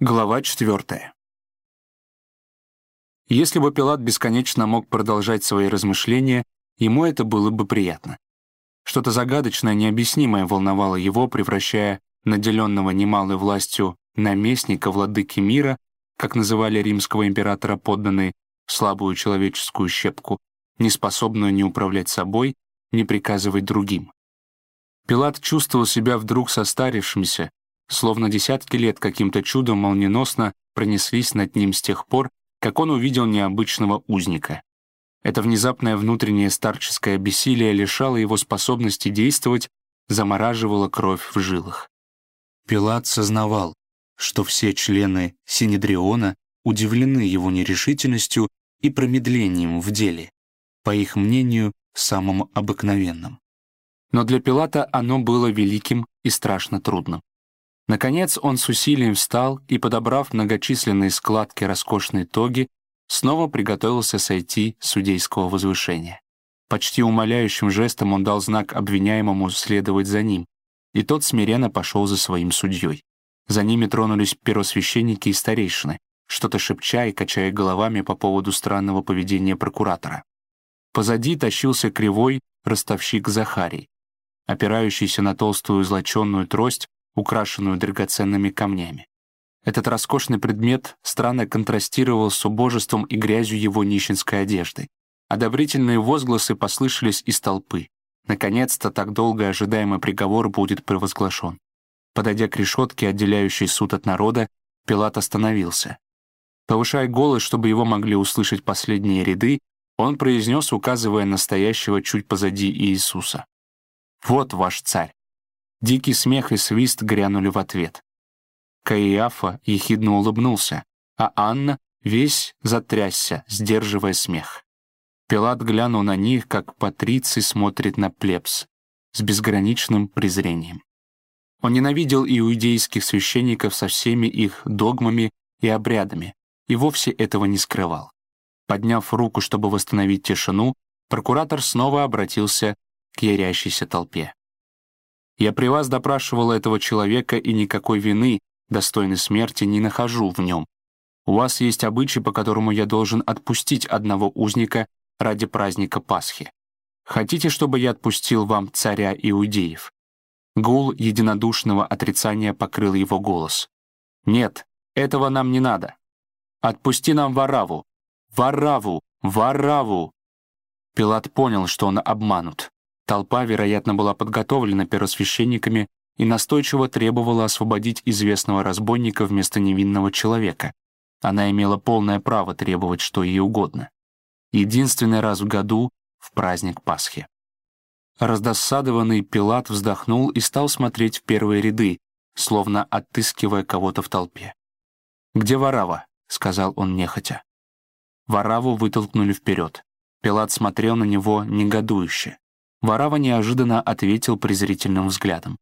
Глава 4. Если бы Пилат бесконечно мог продолжать свои размышления, ему это было бы приятно. Что-то загадочное, необъяснимое волновало его, превращая наделенного немалой властью наместника владыки мира, как называли римского императора подданные, слабую человеческую щепку, неспособную ни управлять собой, ни приказывать другим. Пилат чувствовал себя вдруг состарившимся, словно десятки лет каким-то чудом молниеносно пронеслись над ним с тех пор, как он увидел необычного узника. Это внезапное внутреннее старческое бессилие лишало его способности действовать, замораживало кровь в жилах. Пилат сознавал, что все члены Синедриона удивлены его нерешительностью и промедлением в деле, по их мнению, самым обыкновенным. Но для Пилата оно было великим и страшно трудным. Наконец он с усилием встал и, подобрав многочисленные складки роскошной тоги, снова приготовился сойти с судейского возвышения. Почти умоляющим жестом он дал знак обвиняемому следовать за ним, и тот смиренно пошел за своим судьей. За ними тронулись первосвященники и старейшины, что-то шепча и качая головами по поводу странного поведения прокуратора. Позади тащился кривой ростовщик Захарий. Опирающийся на толстую злоченную трость, украшенную драгоценными камнями. Этот роскошный предмет странно контрастировал с убожеством и грязью его нищенской одежды. Одобрительные возгласы послышались из толпы. Наконец-то так долго ожидаемый приговор будет провозглашен. Подойдя к решетке, отделяющей суд от народа, Пилат остановился. Повышая голос, чтобы его могли услышать последние ряды, он произнес, указывая настоящего чуть позади Иисуса. «Вот ваш царь». Дикий смех и свист грянули в ответ. Каиафа ехидно улыбнулся, а Анна весь затрясся, сдерживая смех. Пилат глянул на них, как патриций смотрит на плебс, с безграничным презрением. Он ненавидел иудейских священников со всеми их догмами и обрядами, и вовсе этого не скрывал. Подняв руку, чтобы восстановить тишину, прокуратор снова обратился к ярящейся толпе. Я при вас допрашивал этого человека и никакой вины, достойной смерти, не нахожу в нем. У вас есть обычай, по которому я должен отпустить одного узника ради праздника Пасхи. Хотите, чтобы я отпустил вам царя иудеев?» Гул единодушного отрицания покрыл его голос. «Нет, этого нам не надо. Отпусти нам Вараву! Вараву! Вараву!» Пилат понял, что он обманут. Толпа, вероятно, была подготовлена первосвященниками и настойчиво требовала освободить известного разбойника вместо невинного человека. Она имела полное право требовать что ей угодно. Единственный раз в году в праздник Пасхи. Раздосадованный Пилат вздохнул и стал смотреть в первые ряды, словно отыскивая кого-то в толпе. «Где Варава?» — сказал он нехотя. Вараву вытолкнули вперед. Пилат смотрел на него негодующе. Варава неожиданно ответил презрительным взглядом.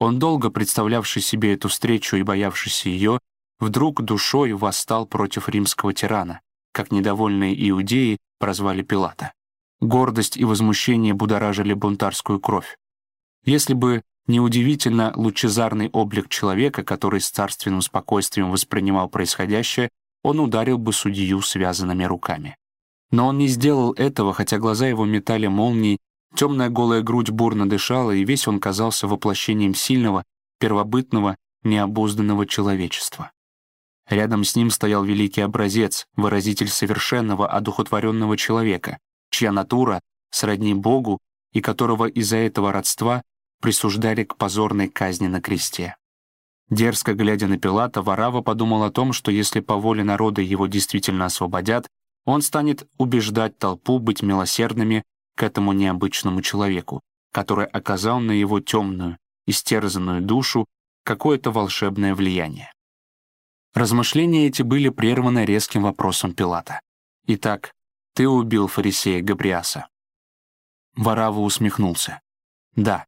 Он, долго представлявший себе эту встречу и боявшийся ее, вдруг душой восстал против римского тирана, как недовольные иудеи прозвали Пилата. Гордость и возмущение будоражили бунтарскую кровь. Если бы неудивительно лучезарный облик человека, который с царственным спокойствием воспринимал происходящее, он ударил бы судью связанными руками. Но он не сделал этого, хотя глаза его метали молнии Темная голая грудь бурно дышала, и весь он казался воплощением сильного, первобытного, необузданного человечества. Рядом с ним стоял великий образец, выразитель совершенного, одухотворенного человека, чья натура сродни Богу и которого из-за этого родства присуждали к позорной казни на кресте. Дерзко глядя на Пилата, Варава подумал о том, что если по воле народа его действительно освободят, он станет убеждать толпу быть милосердными к этому необычному человеку, который оказал на его темную, истерзанную душу какое-то волшебное влияние. Размышления эти были прерваны резким вопросом Пилата. «Итак, ты убил фарисея Габриаса?» Варава усмехнулся. «Да,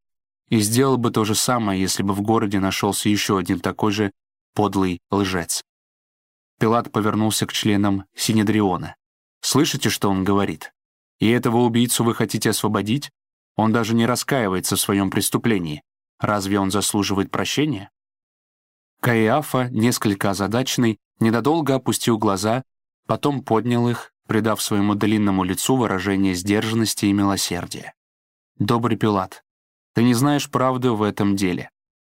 и сделал бы то же самое, если бы в городе нашелся еще один такой же подлый лжец». Пилат повернулся к членам Синедриона. «Слышите, что он говорит? И этого убийцу вы хотите освободить? Он даже не раскаивается в своем преступлении. Разве он заслуживает прощения? Каиафа, несколько озадаченный, недодолго опустил глаза, потом поднял их, придав своему длинному лицу выражение сдержанности и милосердия. «Добрый Пилат, ты не знаешь правды в этом деле.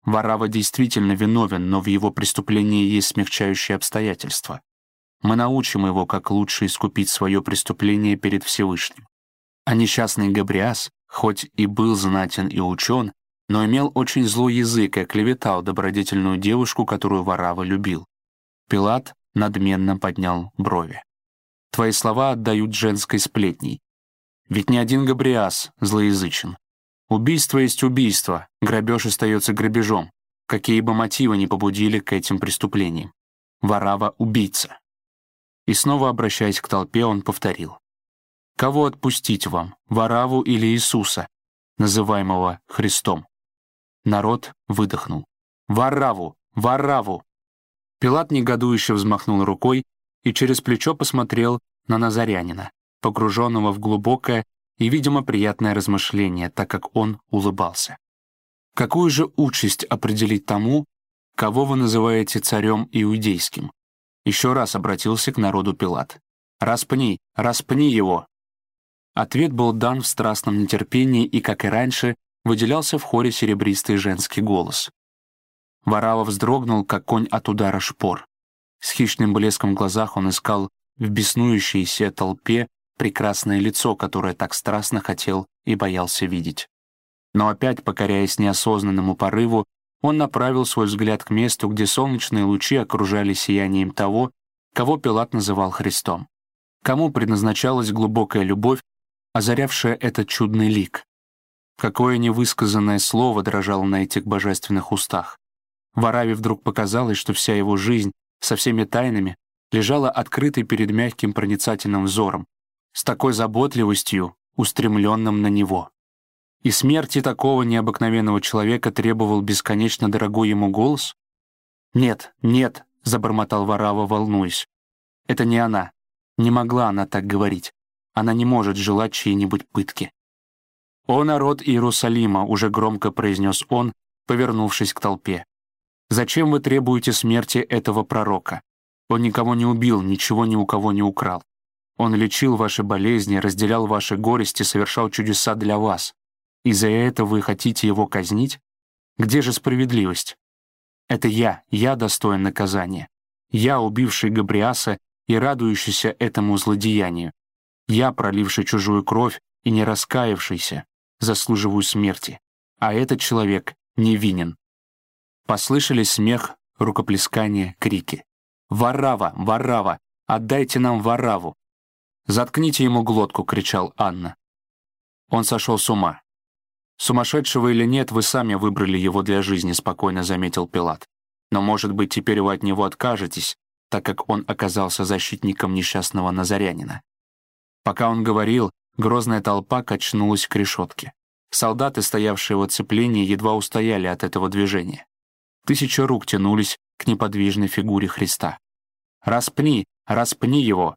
Варава действительно виновен, но в его преступлении есть смягчающие обстоятельства. Мы научим его, как лучше искупить свое преступление перед Всевышним. А несчастный Габриас, хоть и был знатен и учен, но имел очень злой язык и оклеветал добродетельную девушку, которую Варава любил. Пилат надменно поднял брови. «Твои слова отдают женской сплетней. Ведь ни один Габриас злоязычен. Убийство есть убийство, грабеж остается грабежом, какие бы мотивы ни побудили к этим преступлениям. Варава — убийца». И снова, обращаясь к толпе, он повторил. Кого отпустить вам, Вараву или Иисуса, называемого Христом? Народ выдохнул. «Вараву! Вараву!» Пилат негодующе взмахнул рукой и через плечо посмотрел на Назарянина, погруженного в глубокое и, видимо, приятное размышление, так как он улыбался. «Какую же участь определить тому, кого вы называете царем иудейским?» Еще раз обратился к народу Пилат. «Распни, распни его!» Ответ был дан в страстном нетерпении и, как и раньше, выделялся в хоре серебристый женский голос. Варава вздрогнул, как конь от удара шпор. С хищным блеском в глазах он искал в беснующейся толпе прекрасное лицо, которое так страстно хотел и боялся видеть. Но опять, покоряясь неосознанному порыву, он направил свой взгляд к месту, где солнечные лучи окружали сиянием того, кого Пилат называл Христом. Кому предназначалась глубокая любовь озарявшая этот чудный лик. Какое невысказанное слово дрожало на этих божественных устах. Вараве вдруг показалось, что вся его жизнь со всеми тайнами лежала открытой перед мягким проницательным взором, с такой заботливостью, устремленным на него. И смерти такого необыкновенного человека требовал бесконечно дорогой ему голос? «Нет, нет», — забормотал Варава, волнуясь. «Это не она. Не могла она так говорить. Она не может желать чьей-нибудь пытки. «О народ Иерусалима!» — уже громко произнес он, повернувшись к толпе. «Зачем вы требуете смерти этого пророка? Он никого не убил, ничего ни у кого не украл. Он лечил ваши болезни, разделял ваши горести, совершал чудеса для вас. И за это вы хотите его казнить? Где же справедливость? Это я, я достоин наказания. Я, убивший Габриаса и радующийся этому злодеянию. Я, проливший чужую кровь и не раскаявшийся, заслуживаю смерти, а этот человек невинен. Послышались смех, рукоплескание, крики. «Варава! Варава! Отдайте нам Вараву!» «Заткните ему глотку!» — кричал Анна. Он сошел с ума. «Сумасшедшего или нет, вы сами выбрали его для жизни», — спокойно заметил Пилат. «Но, может быть, теперь вы от него откажетесь, так как он оказался защитником несчастного Назарянина. Пока он говорил, грозная толпа качнулась к решетке. Солдаты, стоявшие в оцеплении, едва устояли от этого движения. Тысячи рук тянулись к неподвижной фигуре Христа. «Распни! Распни его!»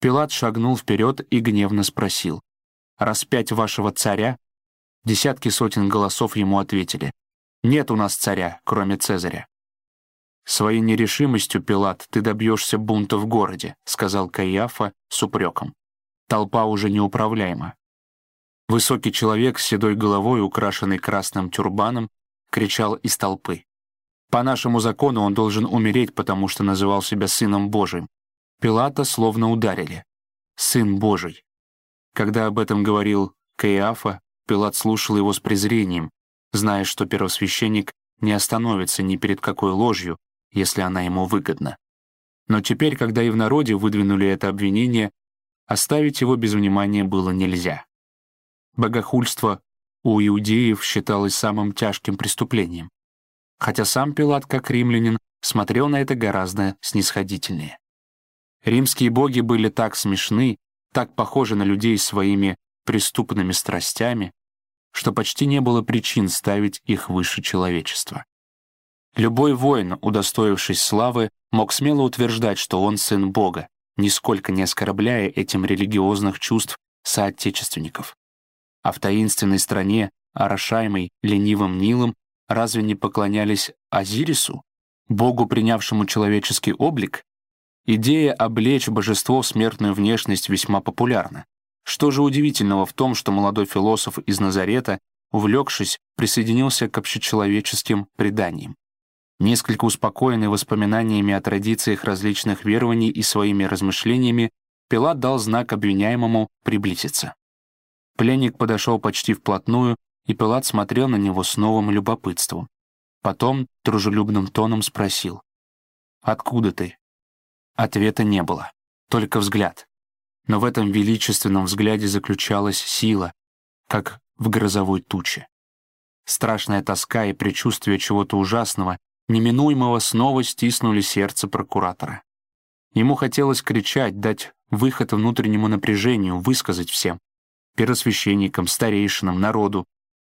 Пилат шагнул вперед и гневно спросил. «Распять вашего царя?» Десятки сотен голосов ему ответили. «Нет у нас царя, кроме Цезаря». «Своей нерешимостью, Пилат, ты добьешься бунта в городе», — сказал Каиафа с упреком. Толпа уже неуправляема. Высокий человек с седой головой, украшенный красным тюрбаном, кричал из толпы. По нашему закону он должен умереть, потому что называл себя Сыном Божиим. Пилата словно ударили. Сын Божий. Когда об этом говорил Каиафа, Пилат слушал его с презрением, зная, что первосвященник не остановится ни перед какой ложью, если она ему выгодна. Но теперь, когда и в народе выдвинули это обвинение, Оставить его без внимания было нельзя. Богохульство у иудеев считалось самым тяжким преступлением, хотя сам Пилат, как римлянин, смотрел на это гораздо снисходительнее. Римские боги были так смешны, так похожи на людей своими преступными страстями, что почти не было причин ставить их выше человечества. Любой воин, удостоившись славы, мог смело утверждать, что он сын Бога, нисколько не оскорбляя этим религиозных чувств соотечественников. А в таинственной стране, орошаемой ленивым Нилом, разве не поклонялись Азирису, Богу, принявшему человеческий облик? Идея облечь божество в смертную внешность весьма популярна. Что же удивительного в том, что молодой философ из Назарета, увлекшись, присоединился к общечеловеческим преданиям? Несколько успокоенный воспоминаниями о традициях различных верований и своими размышлениями, Пилат дал знак обвиняемому приблизиться. Пленник подошел почти вплотную, и Пилат смотрел на него с новым любопытством. Потом дружелюбным тоном спросил. «Откуда ты?» Ответа не было, только взгляд. Но в этом величественном взгляде заключалась сила, как в грозовой туче. Страшная тоска и предчувствие чего-то ужасного неминуемого снова стиснули сердце прокуратора. Ему хотелось кричать, дать выход внутреннему напряжению, высказать всем, первосвященникам, старейшинам, народу,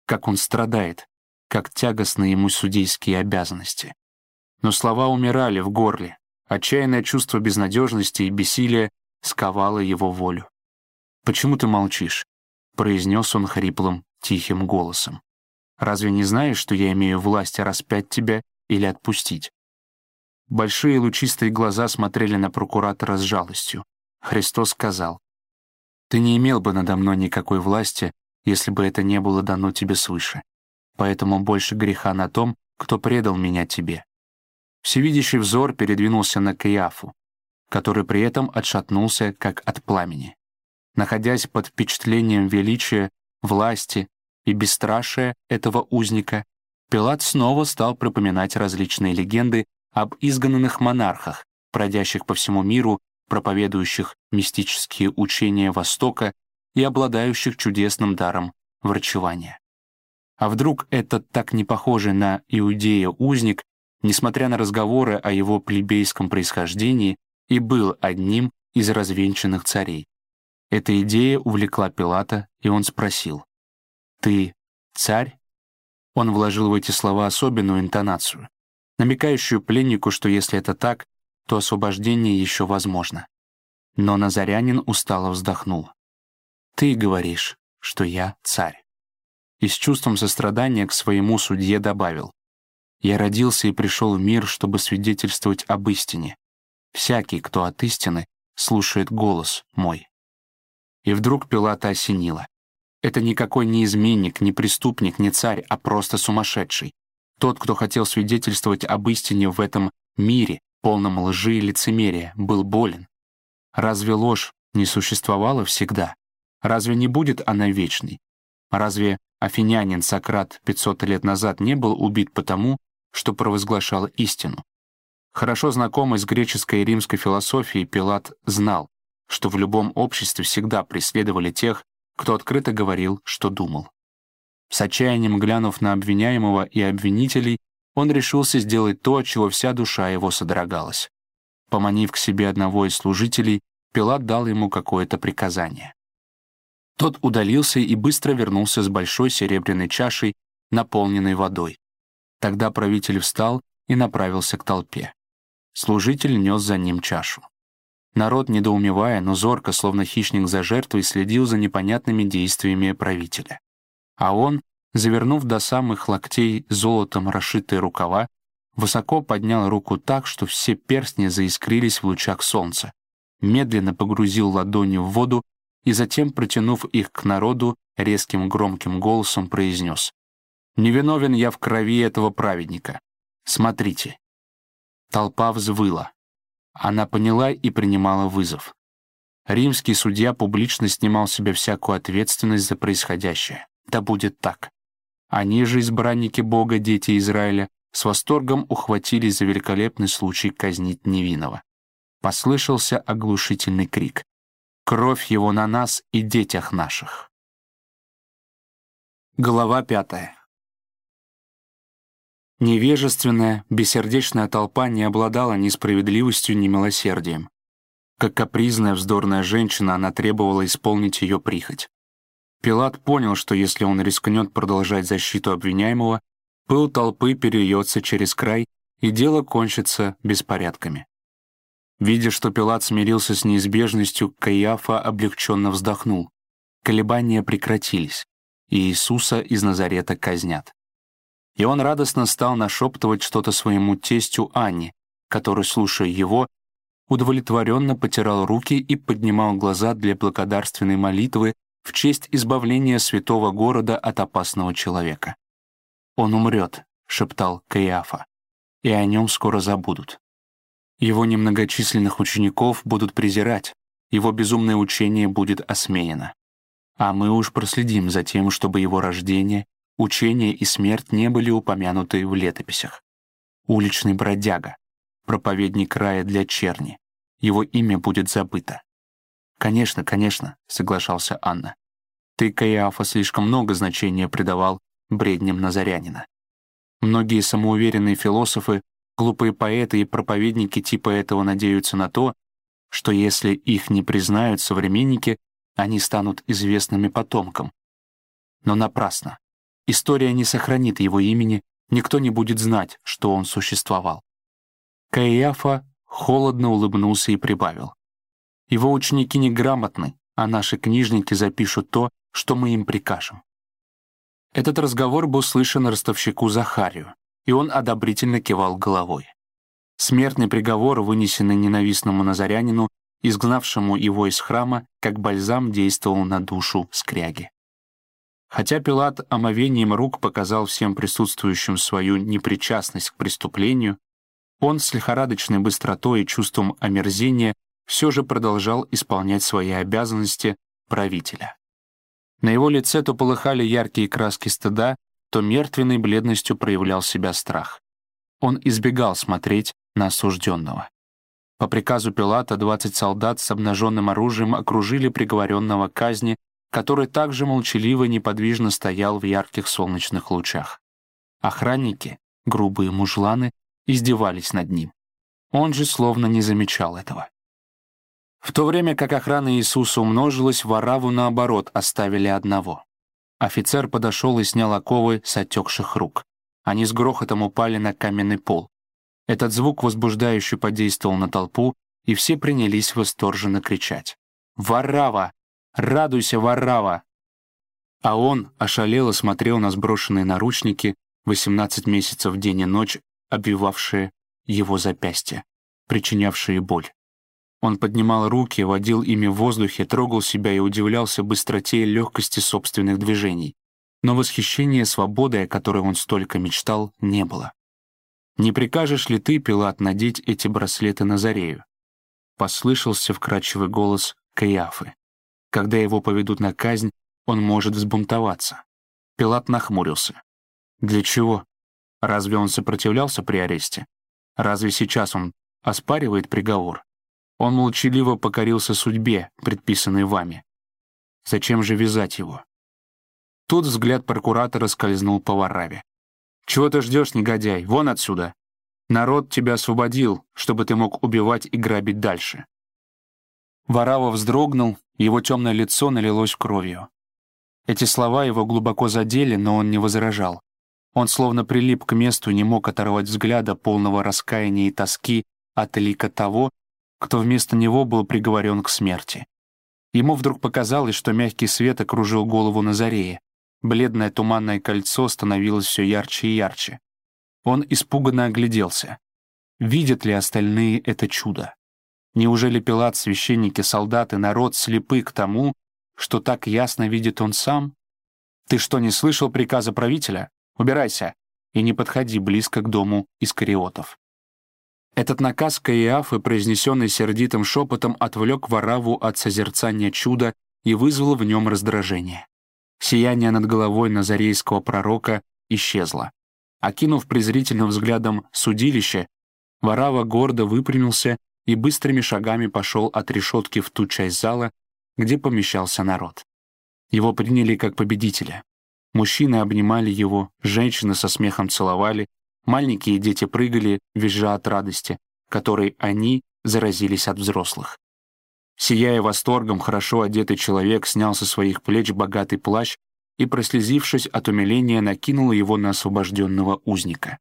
как он страдает, как тягостны ему судейские обязанности. Но слова умирали в горле, отчаянное чувство безнадежности и бессилия сковало его волю. «Почему ты молчишь?» — произнес он хриплым, тихим голосом. «Разве не знаешь, что я имею власть распять тебя или отпустить. Большие лучистые глаза смотрели на прокуратора с жалостью. Христос сказал, «Ты не имел бы надо мной никакой власти, если бы это не было дано тебе свыше. Поэтому больше греха на том, кто предал меня тебе». Всевидящий взор передвинулся на Каиафу, который при этом отшатнулся, как от пламени. Находясь под впечатлением величия, власти и бесстрашия этого узника, Пилат снова стал пропоминать различные легенды об изгнанных монархах, бродящих по всему миру, проповедующих мистические учения Востока и обладающих чудесным даром врачевания. А вдруг этот так не похожий на иудея узник, несмотря на разговоры о его плебейском происхождении, и был одним из развенчанных царей? Эта идея увлекла Пилата, и он спросил, «Ты царь?» Он вложил в эти слова особенную интонацию, намекающую пленнику, что если это так, то освобождение еще возможно. Но Назарянин устало вздохнул. «Ты говоришь, что я царь». И с чувством сострадания к своему судье добавил. «Я родился и пришел в мир, чтобы свидетельствовать об истине. Всякий, кто от истины, слушает голос мой». И вдруг Пилата осенило. Это никакой не изменник, не преступник, не царь, а просто сумасшедший. Тот, кто хотел свидетельствовать об истине в этом мире, полном лжи и лицемерия, был болен. Разве ложь не существовала всегда? Разве не будет она вечной? Разве афинянин Сократ 500 лет назад не был убит потому, что провозглашал истину? Хорошо знакомый с греческой и римской философией, Пилат знал, что в любом обществе всегда преследовали тех, кто открыто говорил, что думал. С отчаянием глянув на обвиняемого и обвинителей, он решился сделать то, чего вся душа его содрогалась. Поманив к себе одного из служителей, Пилат дал ему какое-то приказание. Тот удалился и быстро вернулся с большой серебряной чашей, наполненной водой. Тогда правитель встал и направился к толпе. Служитель нес за ним чашу. Народ, недоумевая, но зорко, словно хищник за жертвой, следил за непонятными действиями правителя. А он, завернув до самых локтей золотом расшитые рукава, высоко поднял руку так, что все перстни заискрились в лучах солнца, медленно погрузил ладони в воду и затем, протянув их к народу, резким громким голосом произнес «Невиновен я в крови этого праведника. Смотрите». Толпа взвыла. Она поняла и принимала вызов. Римский судья публично снимал с себя всякую ответственность за происходящее. Да будет так. Они же, избранники Бога, дети Израиля, с восторгом ухватились за великолепный случай казнить невинного. Послышался оглушительный крик. «Кровь его на нас и детях наших!» Глава пятая. Невежественная, бессердечная толпа не обладала ни справедливостью, ни милосердием. Как капризная, вздорная женщина, она требовала исполнить ее прихоть. Пилат понял, что если он рискнет продолжать защиту обвиняемого, пыл толпы перельется через край, и дело кончится беспорядками. Видя, что Пилат смирился с неизбежностью, Каиафа облегченно вздохнул. Колебания прекратились, и Иисуса из Назарета казнят. И он радостно стал нашептывать что-то своему тестю Анне, который, слушая его, удовлетворенно потирал руки и поднимал глаза для благодарственной молитвы в честь избавления святого города от опасного человека. «Он умрет», — шептал Каиафа, — «и о нем скоро забудут. Его немногочисленных учеников будут презирать, его безумное учение будет осмеяно. А мы уж проследим за тем, чтобы его рождение, учение и смерть не были упомянуты в летописях. Уличный бродяга, проповедник рая для черни. Его имя будет забыто. «Конечно, конечно», — соглашался Анна. «Ты, Каиафа, слишком много значения придавал бредням Назарянина. Многие самоуверенные философы, глупые поэты и проповедники типа этого надеются на то, что если их не признают современники, они станут известными потомкам. Но напрасно. История не сохранит его имени, никто не будет знать, что он существовал. Каиафа холодно улыбнулся и прибавил. Его ученики неграмотны, а наши книжники запишут то, что мы им прикажем. Этот разговор был слышен ростовщику Захарию, и он одобрительно кивал головой. Смертный приговор, вынесенный ненавистному назарянину, изгнавшему его из храма, как бальзам действовал на душу скряги. Хотя Пилат омовением рук показал всем присутствующим свою непричастность к преступлению, он с лихорадочной быстротой и чувством омерзения все же продолжал исполнять свои обязанности правителя. На его лице то полыхали яркие краски стыда, то мертвенной бледностью проявлял себя страх. Он избегал смотреть на осужденного. По приказу Пилата 20 солдат с обнаженным оружием окружили приговоренного к казни, который также молчаливо и неподвижно стоял в ярких солнечных лучах. Охранники, грубые мужланы, издевались над ним. Он же словно не замечал этого. В то время как охрана Иисуса умножилась, Вараву, наоборот, оставили одного. Офицер подошел и снял оковы с отекших рук. Они с грохотом упали на каменный пол. Этот звук возбуждающе подействовал на толпу, и все принялись восторженно кричать. «Варава! Радуйся, Варава!» А он ошалело смотрел на сброшенные наручники, 18 месяцев день и ночь, обвивавшие его запястья, причинявшие боль. Он поднимал руки, водил ими в воздухе, трогал себя и удивлялся быстроте и легкости собственных движений. Но восхищения свободой, о которой он столько мечтал, не было. «Не прикажешь ли ты, Пилат, надеть эти браслеты на Зарею?» Послышался вкрадчивый голос Каиафы. Когда его поведут на казнь, он может взбунтоваться. Пилат нахмурился. «Для чего? Разве он сопротивлялся при аресте? Разве сейчас он оспаривает приговор? Он молчаливо покорился судьбе, предписанной вами. Зачем же вязать его?» Тут взгляд прокуратора скользнул по Вараве. «Чего ты ждешь, негодяй? Вон отсюда! Народ тебя освободил, чтобы ты мог убивать и грабить дальше». Варава вздрогнул, его темное лицо налилось кровью. Эти слова его глубоко задели, но он не возражал. Он словно прилип к месту и не мог оторвать взгляда полного раскаяния и тоски от лика того, кто вместо него был приговорен к смерти. Ему вдруг показалось, что мягкий свет окружил голову Назарея, Бледное туманное кольцо становилось все ярче и ярче. Он испуганно огляделся. Видят ли остальные это чудо? Неужели Пилат, священники, солдаты, народ слепы к тому, что так ясно видит он сам? Ты что, не слышал приказа правителя? Убирайся и не подходи близко к дому Искариотов. Этот наказ Каиафы, произнесенный сердитым шепотом, отвлек Вараву от созерцания чуда и вызвал в нем раздражение. Сияние над головой назарейского пророка исчезло. Окинув презрительным взглядом судилище, Варава гордо выпрямился и быстрыми шагами пошел от решетки в ту часть зала, где помещался народ. Его приняли как победителя. Мужчины обнимали его, женщины со смехом целовали, маленькие дети прыгали, визжа от радости, которой они заразились от взрослых. Сияя восторгом, хорошо одетый человек снял со своих плеч богатый плащ и, прослезившись от умиления, накинул его на освобожденного узника.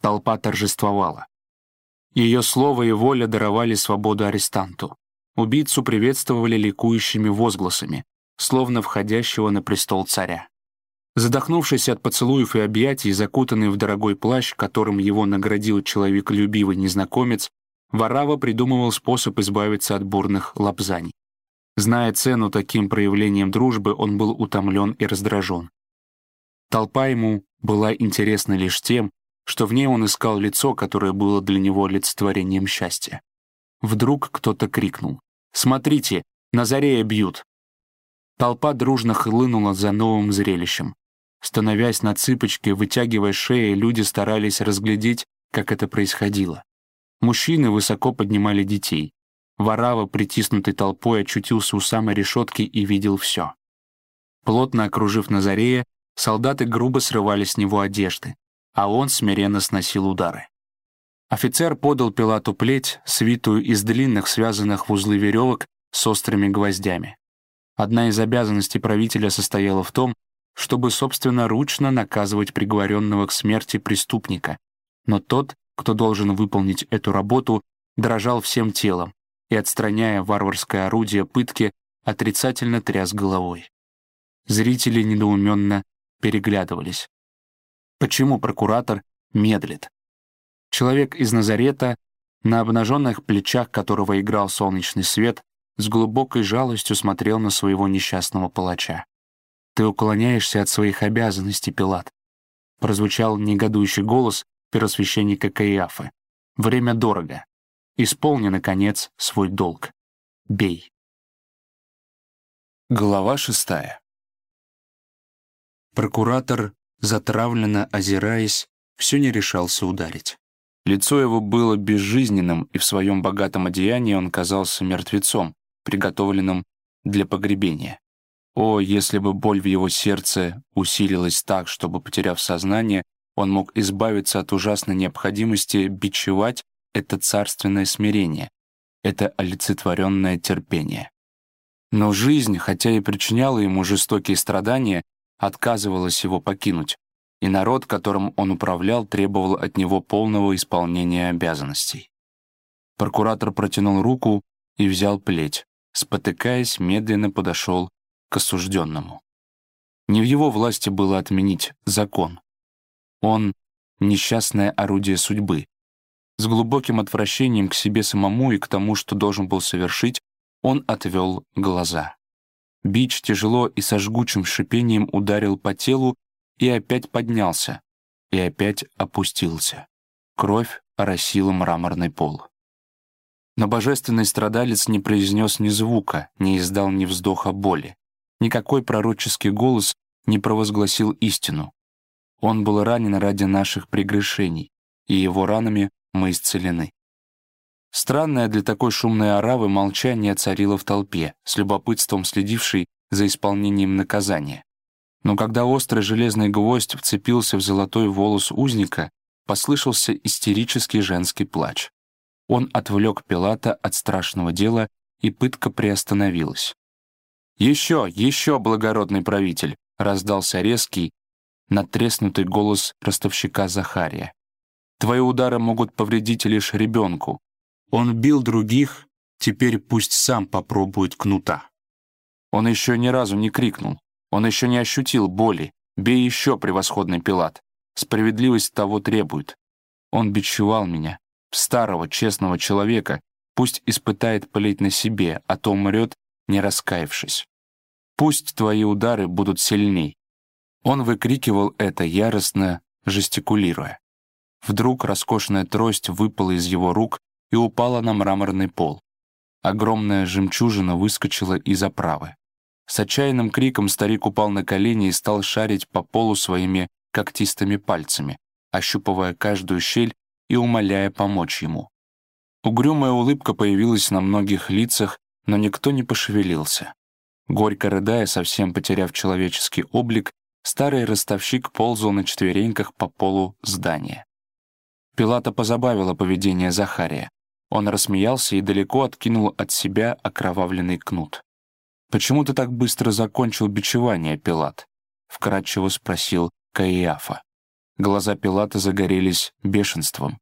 Толпа торжествовала. Ее слово и воля даровали свободу арестанту. Убийцу приветствовали ликующими возгласами, словно входящего на престол царя. Задохнувшись от поцелуев и объятий, закутанный в дорогой плащ, которым его наградил человеколюбивый незнакомец, Варава придумывал способ избавиться от бурных лапзаний. Зная цену таким проявлением дружбы, он был утомлен и раздражен. Толпа ему была интересна лишь тем, что в ней он искал лицо, которое было для него олицетворением счастья. Вдруг кто-то крикнул «Смотрите, Назарея бьют!» Толпа дружно хлынула за новым зрелищем. Становясь на цыпочки, вытягивая шеи, люди старались разглядеть, как это происходило. Мужчины высоко поднимали детей. Варава, притиснутый толпой, очутился у самой решетки и видел все. Плотно окружив Назарея, солдаты грубо срывали с него одежды, а он смиренно сносил удары. Офицер подал Пилату плеть, свитую из длинных, связанных в узлы веревок с острыми гвоздями. Одна из обязанностей правителя состояла в том, чтобы собственноручно наказывать приговоренного к смерти преступника, но тот, кто должен выполнить эту работу, дрожал всем телом и, отстраняя варварское орудие пытки, отрицательно тряс головой. Зрители недоуменно переглядывались. Почему прокуратор медлит? Человек из Назарета, на обнаженных плечах которого играл солнечный свет, с глубокой жалостью смотрел на своего несчастного палача. «Ты уклоняешься от своих обязанностей, Пилат», прозвучал негодующий голос первосвященника Каиафы. «Время дорого. Исполни, наконец, свой долг. Бей». Глава шестая. Прокуратор, затравленно озираясь, все не решался ударить. Лицо его было безжизненным, и в своем богатом одеянии он казался мертвецом, приготовленным для погребения. О, если бы боль в его сердце усилилась так, чтобы, потеряв сознание, он мог избавиться от ужасной необходимости бичевать это царственное смирение, это олицетворенное терпение. Но жизнь, хотя и причиняла ему жестокие страдания, отказывалась его покинуть, и народ, которым он управлял, требовал от него полного исполнения обязанностей. Прокуратор протянул руку и взял плеть, спотыкаясь, медленно подошел к осужденному. Не в его власти было отменить закон. Он — несчастное орудие судьбы. С глубоким отвращением к себе самому и к тому, что должен был совершить, он отвел глаза. Бич тяжело и со жгучим шипением ударил по телу и опять поднялся, и опять опустился. Кровь оросила мраморный пол. Но божественный страдалец не произнес ни звука, не издал ни вздоха боли. Никакой пророческий голос не провозгласил истину. Он был ранен ради наших прегрешений, и его ранами мы исцелены. Странное для такой шумной оравы молчание царило в толпе, с любопытством следившей за исполнением наказания. Но когда острый железный гвоздь вцепился в золотой волос узника, послышался истерический женский плач. Он отвлек Пилата от страшного дела, и пытка приостановилась. «Еще, еще, благородный правитель!» — раздался резкий, надтреснутый голос ростовщика Захария. «Твои удары могут повредить лишь ребенку. Он бил других, теперь пусть сам попробует кнута». Он еще ни разу не крикнул, он еще не ощутил боли. «Бей еще, превосходный Пилат! Справедливость того требует!» Он бичевал меня, старого, честного человека, пусть испытает пылить на себе, а то умрет, не раскаявшись. Пусть твои удары будут сильней. Он выкрикивал это яростно, жестикулируя. Вдруг роскошная трость выпала из его рук и упала на мраморный пол. Огромная жемчужина выскочила из оправы. С отчаянным криком старик упал на колени и стал шарить по полу своими когтистыми пальцами, ощупывая каждую щель и умоляя помочь ему. Угрюмая улыбка появилась на многих лицах, но никто не пошевелился. Горько рыдая, совсем потеряв человеческий облик, старый ростовщик ползал на четвереньках по полу здания. Пилата позабавило поведение Захария. Он рассмеялся и далеко откинул от себя окровавленный кнут. «Почему ты так быстро закончил бичевание, Пилат?» — вкратчиво спросил Каиафа. Глаза Пилата загорелись бешенством.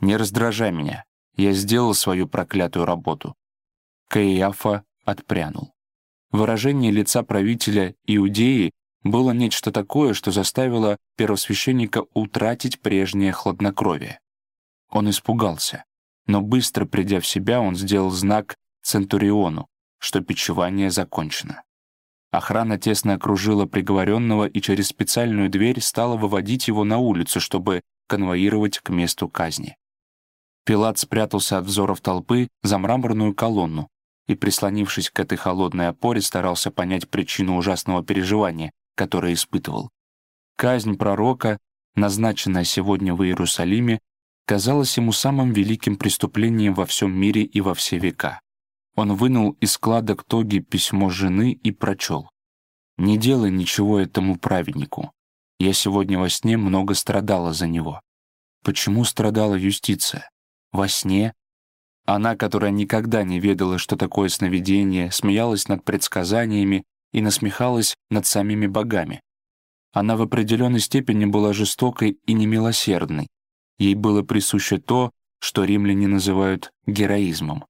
«Не раздражай меня. Я сделал свою проклятую работу». Каиафа отпрянул. Выражение лица правителя Иудеи было нечто такое, что заставило первосвященника утратить прежнее хладнокровие. Он испугался, но быстро придя в себя, он сделал знак Центуриону, что печевание закончено. Охрана тесно окружила приговоренного и через специальную дверь стала выводить его на улицу, чтобы конвоировать к месту казни. Пилат спрятался от взоров толпы за мраморную колонну и, прислонившись к этой холодной опоре, старался понять причину ужасного переживания, которое испытывал. Казнь пророка, назначенная сегодня в Иерусалиме, казалась ему самым великим преступлением во всем мире и во все века. Он вынул из складок тоги письмо жены и прочел. «Не делай ничего этому праведнику. Я сегодня во сне много страдала за него». Почему страдала юстиция? Во сне? Она, которая никогда не ведала, что такое сновидение, смеялась над предсказаниями и насмехалась над самими богами. Она в определенной степени была жестокой и немилосердной. Ей было присуще то, что римляне называют героизмом.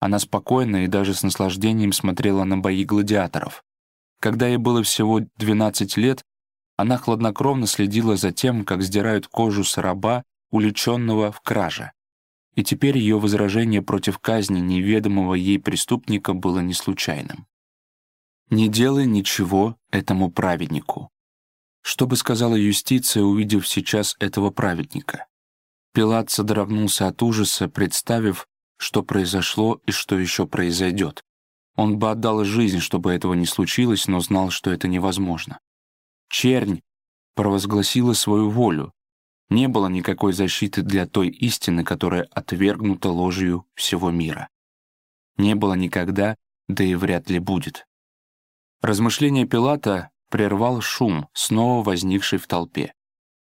Она спокойно и даже с наслаждением смотрела на бои гладиаторов. Когда ей было всего 12 лет, она хладнокровно следила за тем, как сдирают кожу с раба, уличенного в краже. И теперь ее возражение против казни неведомого ей преступника было не случайным. «Не делай ничего этому праведнику». Что бы сказала юстиция, увидев сейчас этого праведника? Пилат содрогнулся от ужаса, представив, что произошло и что еще произойдет. Он бы отдал жизнь, чтобы этого не случилось, но знал, что это невозможно. Чернь провозгласила свою волю. Не было никакой защиты для той истины, которая отвергнута ложью всего мира. Не было никогда, да и вряд ли будет. Размышление Пилата прервал шум, снова возникший в толпе.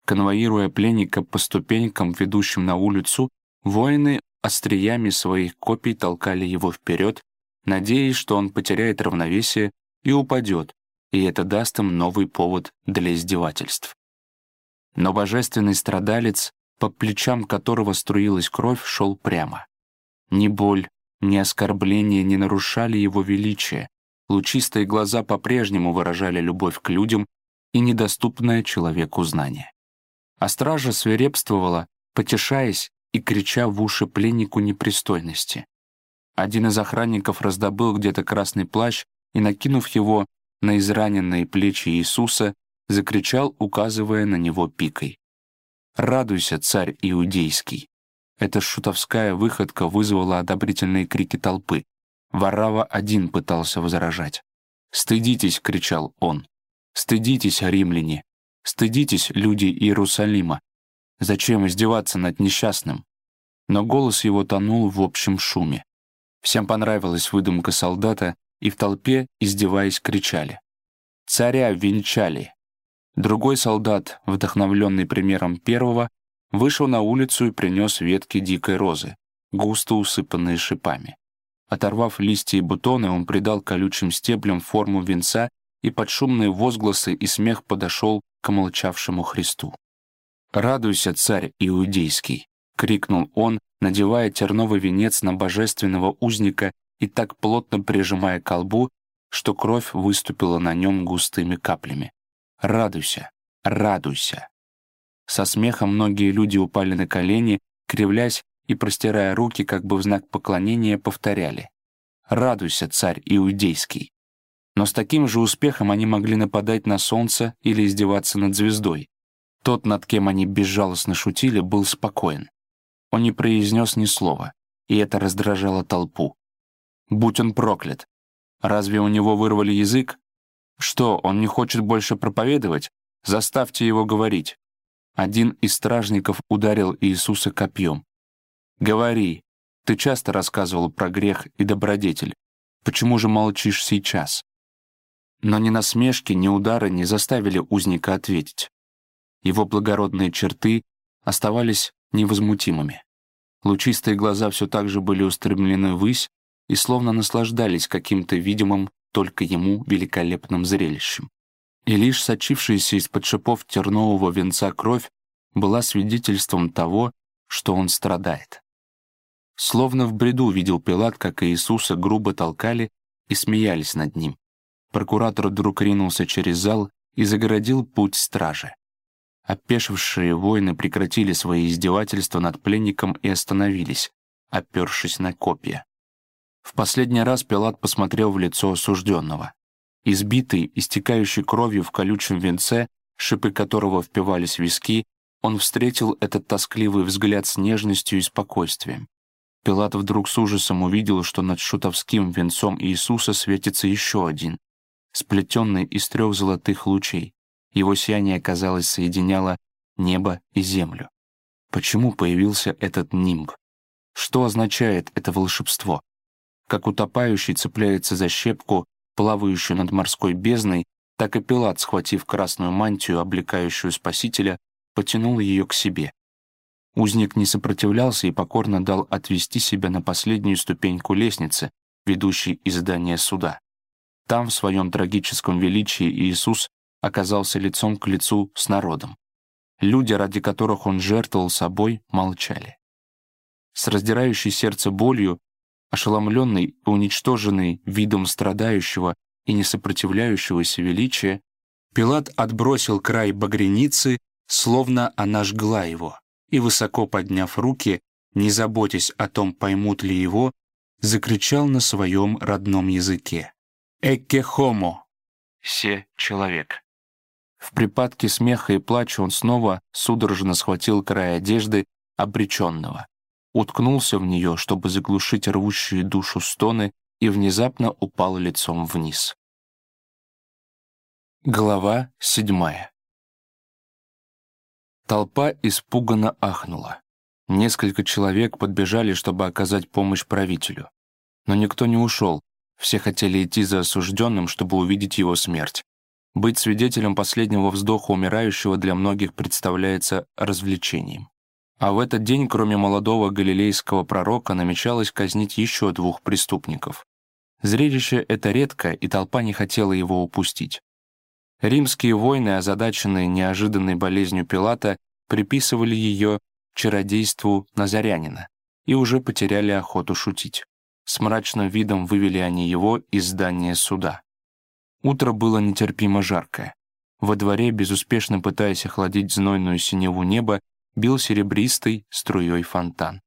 Конвоируя пленника по ступенькам, ведущим на улицу, воины остриями своих копий толкали его вперед, надеясь, что он потеряет равновесие и упадет, и это даст им новый повод для издевательств. Но божественный страдалец, по плечам которого струилась кровь, шел прямо. Ни боль, ни оскорбление не нарушали его величие, лучистые глаза по-прежнему выражали любовь к людям и недоступное человеку знание. А стража свирепствовала, потешаясь и крича в уши пленнику непристойности. Один из охранников раздобыл где-то красный плащ и, накинув его на израненные плечи Иисуса, закричал, указывая на него пикой. «Радуйся, царь иудейский!» Эта шутовская выходка вызвала одобрительные крики толпы. Варава один пытался возражать. «Стыдитесь!» — кричал он. «Стыдитесь, римляне! Стыдитесь, люди Иерусалима! Зачем издеваться над несчастным?» Но голос его тонул в общем шуме. Всем понравилась выдумка солдата, и в толпе, издеваясь, кричали. «Царя венчали!» Другой солдат, вдохновленный примером первого, вышел на улицу и принес ветки дикой розы, густо усыпанные шипами. Оторвав листья и бутоны, он придал колючим стеблям форму венца и под шумные возгласы и смех подошел к молчавшему Христу. «Радуйся, царь иудейский!» — крикнул он, надевая терновый венец на божественного узника и так плотно прижимая колбу, что кровь выступила на нем густыми каплями. «Радуйся! Радуйся!» Со смехом многие люди упали на колени, кривлясь и, простирая руки, как бы в знак поклонения, повторяли «Радуйся, царь иудейский!» Но с таким же успехом они могли нападать на солнце или издеваться над звездой. Тот, над кем они безжалостно шутили, был спокоен. Он не произнес ни слова, и это раздражало толпу. Будь он проклят. Разве у него вырвали язык? Что, он не хочет больше проповедовать? Заставьте его говорить. Один из стражников ударил Иисуса копьем. «Говори. Ты часто рассказывал про грех и добродетель. Почему же молчишь сейчас?» Но ни насмешки, ни удары не заставили узника ответить. Его благородные черты оставались невозмутимыми. Лучистые глаза все так же были устремлены ввысь и словно наслаждались каким-то видимым только ему великолепным зрелищем. И лишь сочившаяся из-под шипов тернового венца кровь была свидетельством того, что он страдает. Словно в бреду видел Пилат, как Иисуса грубо толкали и смеялись над ним. Прокуратор вдруг ринулся через зал и загородил путь страже. Опешившие воины прекратили свои издевательства над пленником и остановились, опершись на копья. В последний раз Пилат посмотрел в лицо осужденного. Избитый, истекающий кровью в колючем венце, шипы которого впивались в виски, он встретил этот тоскливый взгляд с нежностью и спокойствием. Пилат вдруг с ужасом увидел, что над шутовским венцом Иисуса светится еще один, сплетенный из трех золотых лучей. Его сияние, казалось, соединяло небо и землю. Почему появился этот нимб? Что означает это волшебство? Как утопающий цепляется за щепку, плавающую над морской бездной, так и Пилат, схватив красную мантию, облекающую Спасителя, потянул ее к себе. Узник не сопротивлялся и покорно дал отвести себя на последнюю ступеньку лестницы, ведущей из здания суда. Там, в своем трагическом величии, Иисус оказался лицом к лицу с народом. Люди, ради которых он жертвовал собой, молчали. С раздирающей сердце болью, ошеломленный и уничтоженный видом страдающего и несопротивляющегося величия, Пилат отбросил край багреницы, словно она жгла его, и, высоко подняв руки, не заботясь о том, поймут ли его, закричал на своем родном языке. «Экке хомо!» «Се человек!» В припадке смеха и плача он снова судорожно схватил край одежды обреченного, уткнулся в нее, чтобы заглушить рвущие душу стоны, и внезапно упал лицом вниз. Глава седьмая. Толпа испуганно ахнула. Несколько человек подбежали, чтобы оказать помощь правителю. Но никто не ушел, все хотели идти за осужденным, чтобы увидеть его смерть. Быть свидетелем последнего вздоха умирающего для многих представляется развлечением. А в этот день, кроме молодого галилейского пророка, намечалось казнить еще двух преступников. Зрелище это редко, и толпа не хотела его упустить. Римские войны, озадаченные неожиданной болезнью Пилата, приписывали ее чародейству Назарянина и уже потеряли охоту шутить. С мрачным видом вывели они его из здания суда. Утро было нетерпимо жаркое. Во дворе, безуспешно пытаясь охладить знойную синеву неба, бил серебристый струей фонтан.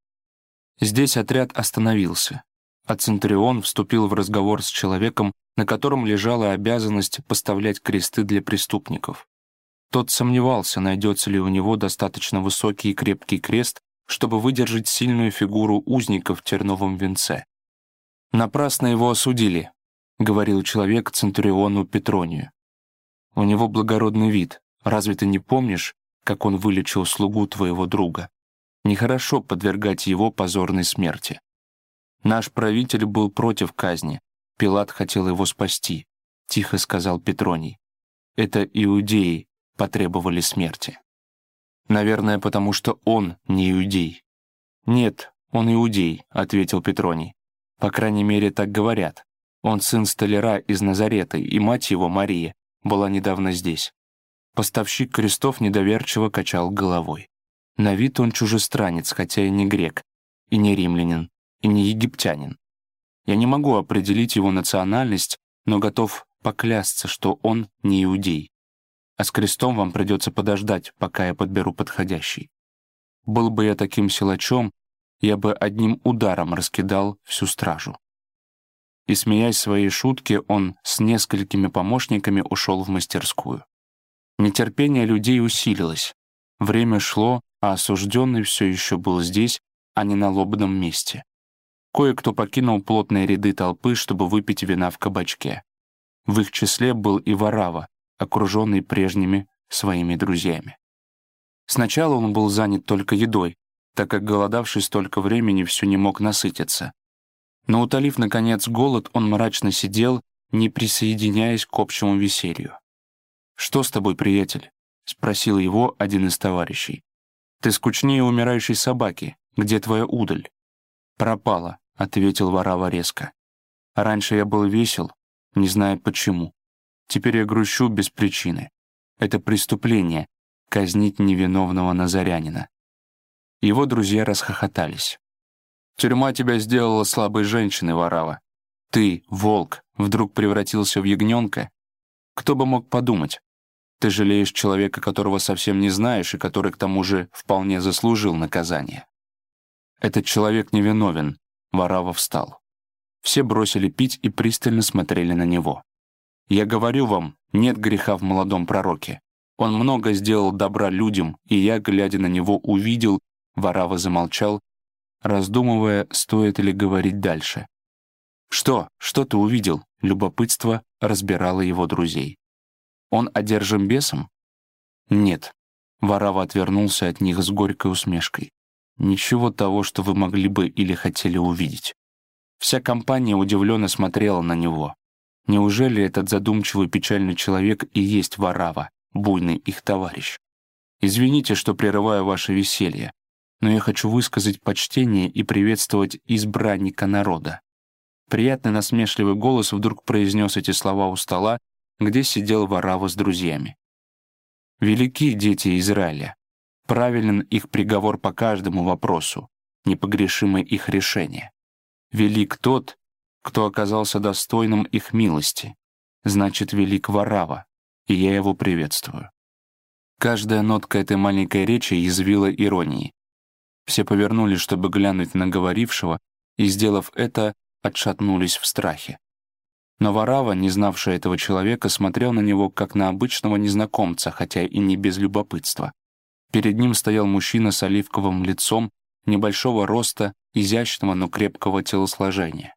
Здесь отряд остановился, а Центурион вступил в разговор с человеком, на котором лежала обязанность поставлять кресты для преступников. Тот сомневался, найдется ли у него достаточно высокий и крепкий крест, чтобы выдержать сильную фигуру узника в терновом венце. Напрасно его осудили, — говорил человек Центуриону Петронию. «У него благородный вид. Разве ты не помнишь, как он вылечил слугу твоего друга? Нехорошо подвергать его позорной смерти. Наш правитель был против казни. Пилат хотел его спасти», — тихо сказал Петроний. «Это иудеи потребовали смерти». «Наверное, потому что он не иудей». «Нет, он иудей», — ответил Петроний. «По крайней мере, так говорят. Он сын столяра из Назарета, и мать его, Мария, была недавно здесь. Поставщик крестов недоверчиво качал головой. На вид он чужестранец, хотя и не грек, и не римлянин, и не египтянин. Я не могу определить его национальность, но готов поклясться, что он не иудей. А с крестом вам придется подождать, пока я подберу подходящий. Был бы я таким силачом, я бы одним ударом раскидал всю стражу и, смеясь своей шутке, он с несколькими помощниками ушел в мастерскую. Нетерпение людей усилилось. Время шло, а осужденный все еще был здесь, а не на лобном месте. Кое-кто покинул плотные ряды толпы, чтобы выпить вина в кабачке. В их числе был и Варава, окруженный прежними своими друзьями. Сначала он был занят только едой, так как голодавший столько времени все не мог насытиться. Но утолив, наконец, голод, он мрачно сидел, не присоединяясь к общему веселью. «Что с тобой, приятель?» — спросил его один из товарищей. «Ты скучнее умирающей собаки. Где твоя удаль?» «Пропала», — ответил Варава резко. «Раньше я был весел, не зная почему. Теперь я грущу без причины. Это преступление — казнить невиновного назарянина». Его друзья расхохотались. Тюрьма тебя сделала слабой женщиной, Варава. Ты, волк, вдруг превратился в ягненка? Кто бы мог подумать? Ты жалеешь человека, которого совсем не знаешь и который, к тому же, вполне заслужил наказание. Этот человек невиновен. Варава встал. Все бросили пить и пристально смотрели на него. «Я говорю вам, нет греха в молодом пророке. Он много сделал добра людям, и я, глядя на него, увидел...» Варава замолчал, раздумывая, стоит ли говорить дальше. «Что? Что ты увидел?» Любопытство разбирало его друзей. «Он одержим бесом?» «Нет». Варава отвернулся от них с горькой усмешкой. «Ничего того, что вы могли бы или хотели увидеть. Вся компания удивленно смотрела на него. Неужели этот задумчивый печальный человек и есть Варава, буйный их товарищ? Извините, что прерываю ваше веселье, но я хочу высказать почтение и приветствовать избранника народа. Приятный насмешливый голос вдруг произнес эти слова у стола, где сидел Варава с друзьями. «Велики дети Израиля. Правилен их приговор по каждому вопросу, непогрешимо их решение. Велик тот, кто оказался достойным их милости. Значит, велик Варава, и я его приветствую. Каждая нотка этой маленькой речи язвила иронии. Все повернулись, чтобы глянуть на говорившего, и, сделав это, отшатнулись в страхе. Но Варава, не знавший этого человека, смотрел на него как на обычного незнакомца, хотя и не без любопытства. Перед ним стоял мужчина с оливковым лицом, небольшого роста, изящного, но крепкого телосложения.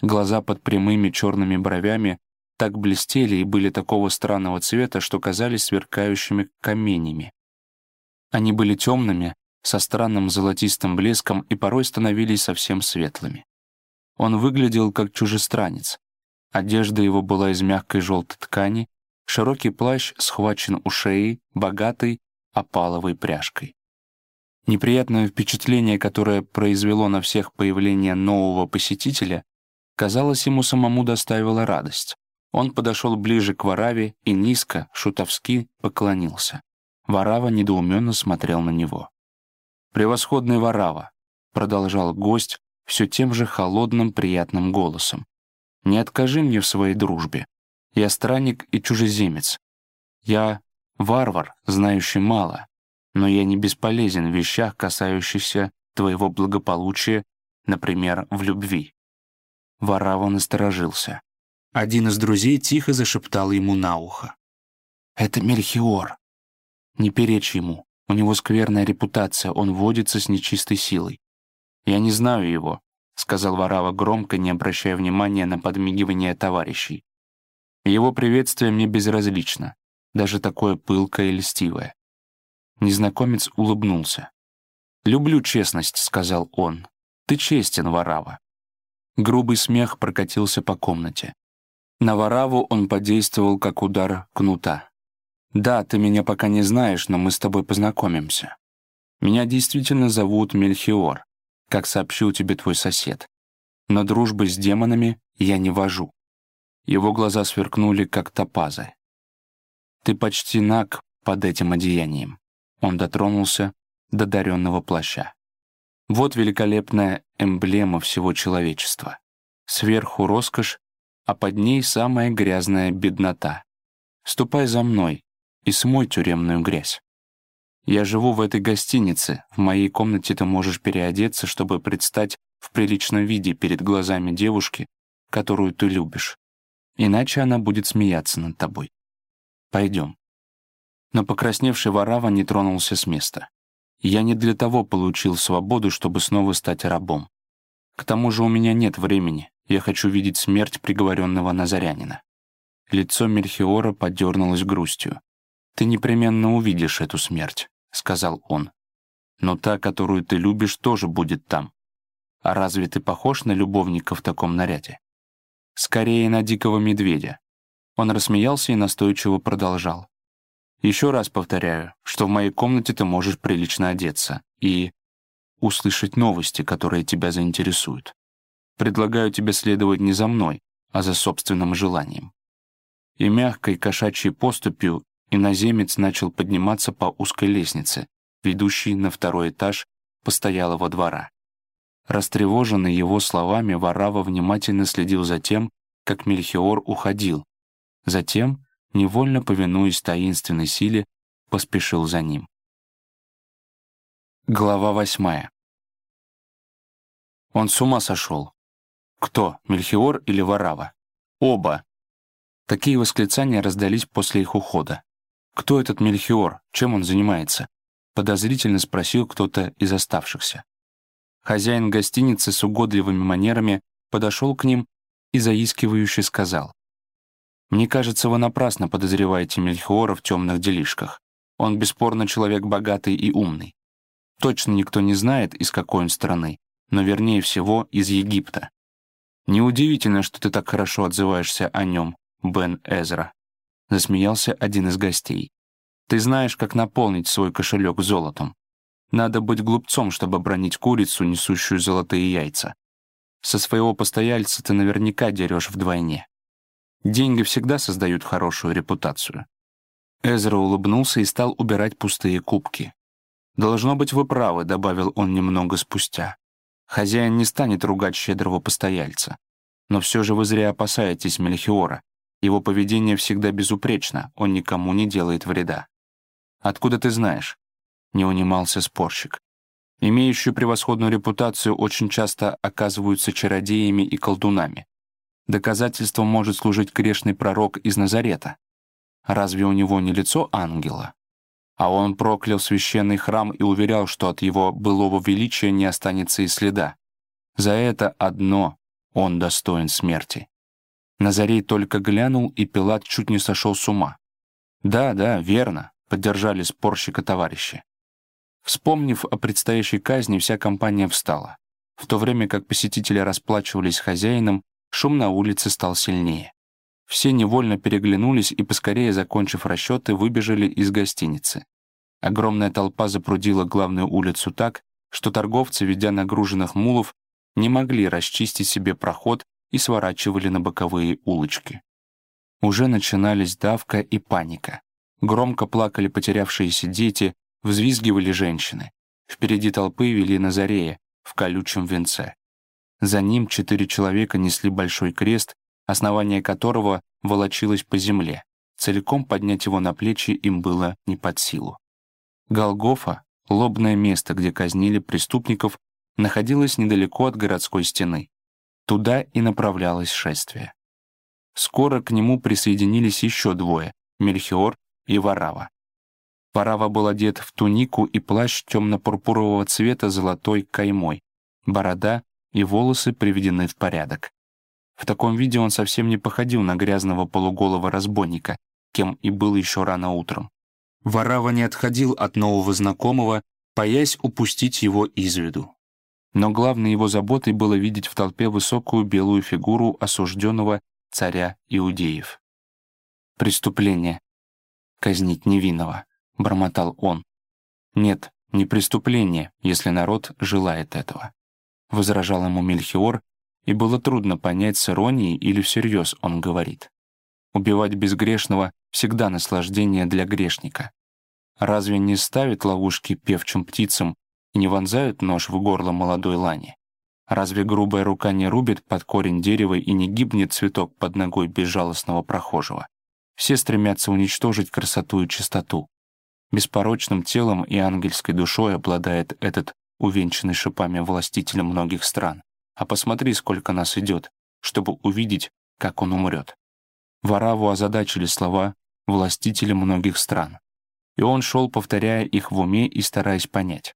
Глаза под прямыми черными бровями так блестели и были такого странного цвета, что казались сверкающими каменями. Они были темными, со странным золотистым блеском и порой становились совсем светлыми. Он выглядел как чужестранец. Одежда его была из мягкой желтой ткани, широкий плащ схвачен у шеи, богатой опаловой пряжкой. Неприятное впечатление, которое произвело на всех появление нового посетителя, казалось, ему самому доставило радость. Он подошел ближе к Вараве и низко, шутовски, поклонился. Варава недоуменно смотрел на него. «Превосходный Варава», — продолжал гость все тем же холодным приятным голосом. «Не откажи мне в своей дружбе. Я странник и чужеземец. Я варвар, знающий мало, но я не бесполезен в вещах, касающихся твоего благополучия, например, в любви». Варава насторожился. Один из друзей тихо зашептал ему на ухо. «Это Мельхиор. Не перечь ему. У него скверная репутация, он водится с нечистой силой. Я не знаю его», — сказал Варава громко, не обращая внимания на подмигивание товарищей. Его приветствие мне безразлично, даже такое пылкое и льстивое. Незнакомец улыбнулся. «Люблю честность», — сказал он. «Ты честен, Варава». Грубый смех прокатился по комнате. На Вараву он подействовал, как удар кнута. «Да, ты меня пока не знаешь, но мы с тобой познакомимся. Меня действительно зовут Мельхиор, как сообщил тебе твой сосед. Но дружбы с демонами я не вожу». Его глаза сверкнули, как топазы. «Ты почти наг под этим одеянием. Он дотронулся до даренного плаща. Вот великолепная эмблема всего человечества. Сверху роскошь, а под ней самая грязная беднота. Ступай за мной и смой тюремную грязь. Я живу в этой гостинице, в моей комнате ты можешь переодеться, чтобы предстать в приличном виде перед глазами девушки, которую ты любишь. Иначе она будет смеяться над тобой. Пойдем но покрасневший Варава не тронулся с места. Я не для того получил свободу, чтобы снова стать рабом. К тому же у меня нет времени, я хочу видеть смерть приговоренного Назарянина. Лицо Мельхиора подернулось грустью. «Ты непременно увидишь эту смерть», — сказал он. «Но та, которую ты любишь, тоже будет там. А разве ты похож на любовника в таком наряде?» «Скорее на дикого медведя». Он рассмеялся и настойчиво продолжал. Еще раз повторяю, что в моей комнате ты можешь прилично одеться и услышать новости, которые тебя заинтересуют. Предлагаю тебе следовать не за мной, а за собственным желанием. И мягкой кошачьей поступью иноземец начал подниматься по узкой лестнице, ведущей на второй этаж постоялого двора. Растревоженный его словами, Варава внимательно следил за тем, как Мельхиор уходил. Затем, невольно повинуясь таинственной силе, поспешил за ним. Глава восьмая. Он с ума сошел. Кто, Мельхиор или Варава? Оба. Такие восклицания раздались после их ухода. «Кто этот Мельхиор? Чем он занимается?» Подозрительно спросил кто-то из оставшихся. Хозяин гостиницы с угодливыми манерами подошел к ним и заискивающе сказал. «Мне кажется, вы напрасно подозреваете Мельхиора в темных делишках. Он бесспорно человек богатый и умный. Точно никто не знает, из какой он страны, но вернее всего из Египта. Неудивительно, что ты так хорошо отзываешься о нем, Бен Эзра. Засмеялся один из гостей. Ты знаешь, как наполнить свой кошелек золотом. Надо быть глупцом, чтобы бронить курицу, несущую золотые яйца. Со своего постояльца ты наверняка дерешь вдвойне. Деньги всегда создают хорошую репутацию. Эзра улыбнулся и стал убирать пустые кубки. «Должно быть, вы правы», — добавил он немного спустя. «Хозяин не станет ругать щедрого постояльца. Но все же вы зря опасаетесь Мельхиора. Его поведение всегда безупречно, он никому не делает вреда». «Откуда ты знаешь?» — не унимался спорщик. Имеющие превосходную репутацию очень часто оказываются чародеями и колдунами. Доказательством может служить грешный пророк из Назарета. Разве у него не лицо ангела? А он проклял священный храм и уверял, что от его былого величия не останется и следа. За это одно он достоин смерти. Назарей только глянул, и Пилат чуть не сошел с ума. «Да, да, верно», — поддержали спорщика товарищи. Вспомнив о предстоящей казни, вся компания встала. В то время как посетители расплачивались с хозяином, шум на улице стал сильнее. Все невольно переглянулись и, поскорее закончив расчеты, выбежали из гостиницы. Огромная толпа запрудила главную улицу так, что торговцы, ведя нагруженных мулов, не могли расчистить себе проход и сворачивали на боковые улочки. Уже начинались давка и паника. Громко плакали потерявшиеся дети, взвизгивали женщины. Впереди толпы вели Назарея в колючем венце. За ним четыре человека несли большой крест основание которого волочилось по земле. Целиком поднять его на плечи им было не под силу. Голгофа, лобное место, где казнили преступников, находилось недалеко от городской стены. Туда и направлялось шествие. Скоро к нему присоединились еще двое — Мельхиор и Варава. Варава был одет в тунику и плащ темно-пурпурового цвета золотой каймой, борода и волосы приведены в порядок. В таком виде он совсем не походил на грязного полуголого разбойника, кем и был еще рано утром. Варава не отходил от нового знакомого, боясь упустить его из виду. Но главной его заботой было видеть в толпе высокую белую фигуру осужденного царя Иудеев. «Преступление. Казнить невинного», — бормотал он. «Нет, не преступление, если народ желает этого», — возражал ему Мельхиор, и было трудно понять, с иронией или всерьез он говорит. Убивать безгрешного — всегда наслаждение для грешника. Разве не ставят ловушки певчим птицам и не вонзают нож в горло молодой лани? Разве грубая рука не рубит под корень дерева и не гибнет цветок под ногой безжалостного прохожего? Все стремятся уничтожить красоту и чистоту. Беспорочным телом и ангельской душой обладает этот увенчанный шипами властитель многих стран а посмотри, сколько нас идет, чтобы увидеть, как он умрет. Вараву озадачили слова властителя многих стран, и он шел, повторяя их в уме и стараясь понять.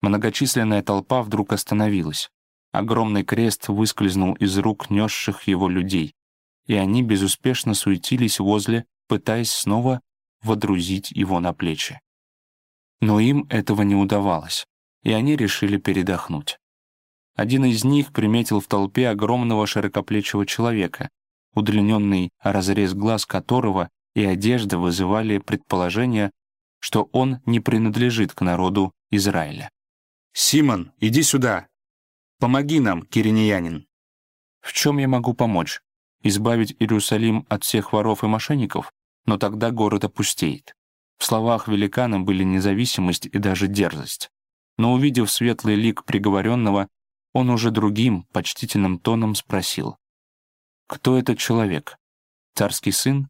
Многочисленная толпа вдруг остановилась. Огромный крест выскользнул из рук несших его людей, и они безуспешно суетились возле, пытаясь снова водрузить его на плечи. Но им этого не удавалось, и они решили передохнуть. Один из них приметил в толпе огромного широкоплечего человека, удлиненный разрез глаз которого и одежда вызывали предположение, что он не принадлежит к народу Израиля. «Симон, иди сюда! Помоги нам, кириньянин!» «В чем я могу помочь? Избавить Иерусалим от всех воров и мошенников? Но тогда город опустеет». В словах великана были независимость и даже дерзость. Но увидев светлый лик приговоренного, он уже другим, почтительным тоном спросил. «Кто этот человек? Царский сын?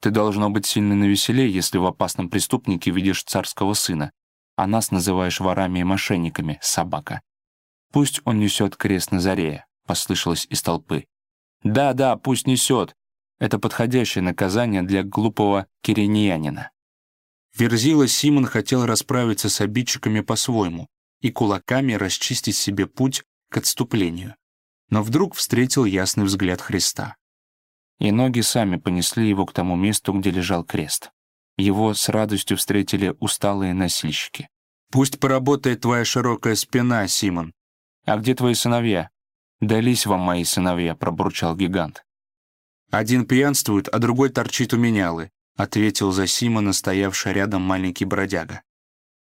Ты должно быть сильно навеселее, если в опасном преступнике видишь царского сына, а нас называешь ворами и мошенниками, собака. Пусть он несет крест Назарея», — послышалось из толпы. «Да, да, пусть несет. Это подходящее наказание для глупого кирениянина». Верзила Симон хотел расправиться с обидчиками по-своему и кулаками расчистить себе путь к отступлению. Но вдруг встретил ясный взгляд Христа. И ноги сами понесли его к тому месту, где лежал крест. Его с радостью встретили усталые носильщики. «Пусть поработает твоя широкая спина, Симон». «А где твои сыновья?» «Дались вам мои сыновья», — пробурчал гигант. «Один пьянствует, а другой торчит у менялы», — ответил за Симона стоявший рядом маленький бродяга.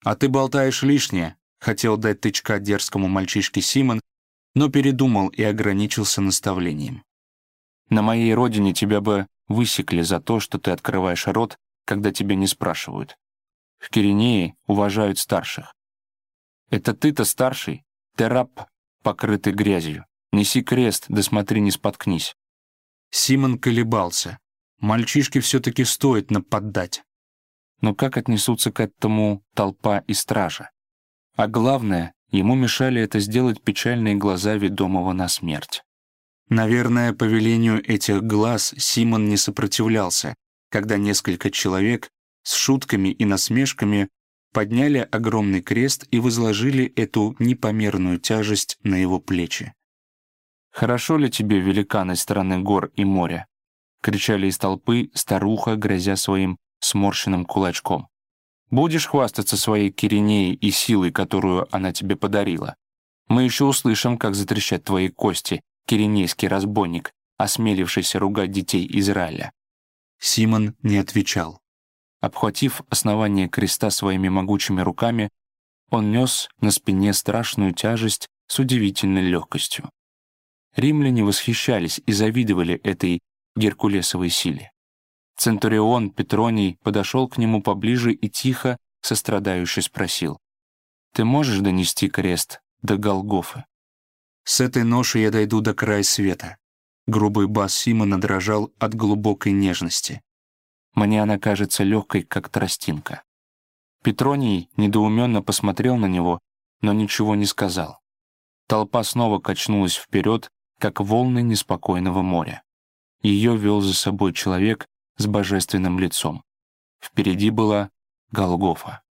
«А ты болтаешь лишнее», — хотел дать тычка дерзкому мальчишке Симон, но передумал и ограничился наставлением. «На моей родине тебя бы высекли за то, что ты открываешь рот, когда тебя не спрашивают. В Киринее уважают старших. Это ты-то старший, ты раб, покрытый грязью. Неси крест, да смотри, не споткнись». Симон колебался. Мальчишке все-таки стоит нападать. Но как отнесутся к этому толпа и стража? А главное, Ему мешали это сделать печальные глаза ведомого на смерть. Наверное, по велению этих глаз Симон не сопротивлялся, когда несколько человек с шутками и насмешками подняли огромный крест и возложили эту непомерную тяжесть на его плечи. «Хорошо ли тебе, великаны страны гор и моря?» — кричали из толпы старуха, грозя своим сморщенным кулачком. Будешь хвастаться своей Киринеей и силой, которую она тебе подарила. Мы еще услышим, как затрещат твои кости, киринейский разбойник, осмелившийся ругать детей Израиля». Симон не отвечал. Обхватив основание креста своими могучими руками, он нес на спине страшную тяжесть с удивительной легкостью. Римляне восхищались и завидовали этой геркулесовой силе. Центурион Петроний подошел к нему поближе и тихо, сострадающе спросил. «Ты можешь донести крест до Голгофы?» «С этой ноши я дойду до края света». Грубый бас Симона дрожал от глубокой нежности. Мне она кажется легкой, как тростинка. Петроний недоуменно посмотрел на него, но ничего не сказал. Толпа снова качнулась вперед, как волны неспокойного моря. Ее вел за собой человек, с божественным лицом. Впереди была Голгофа.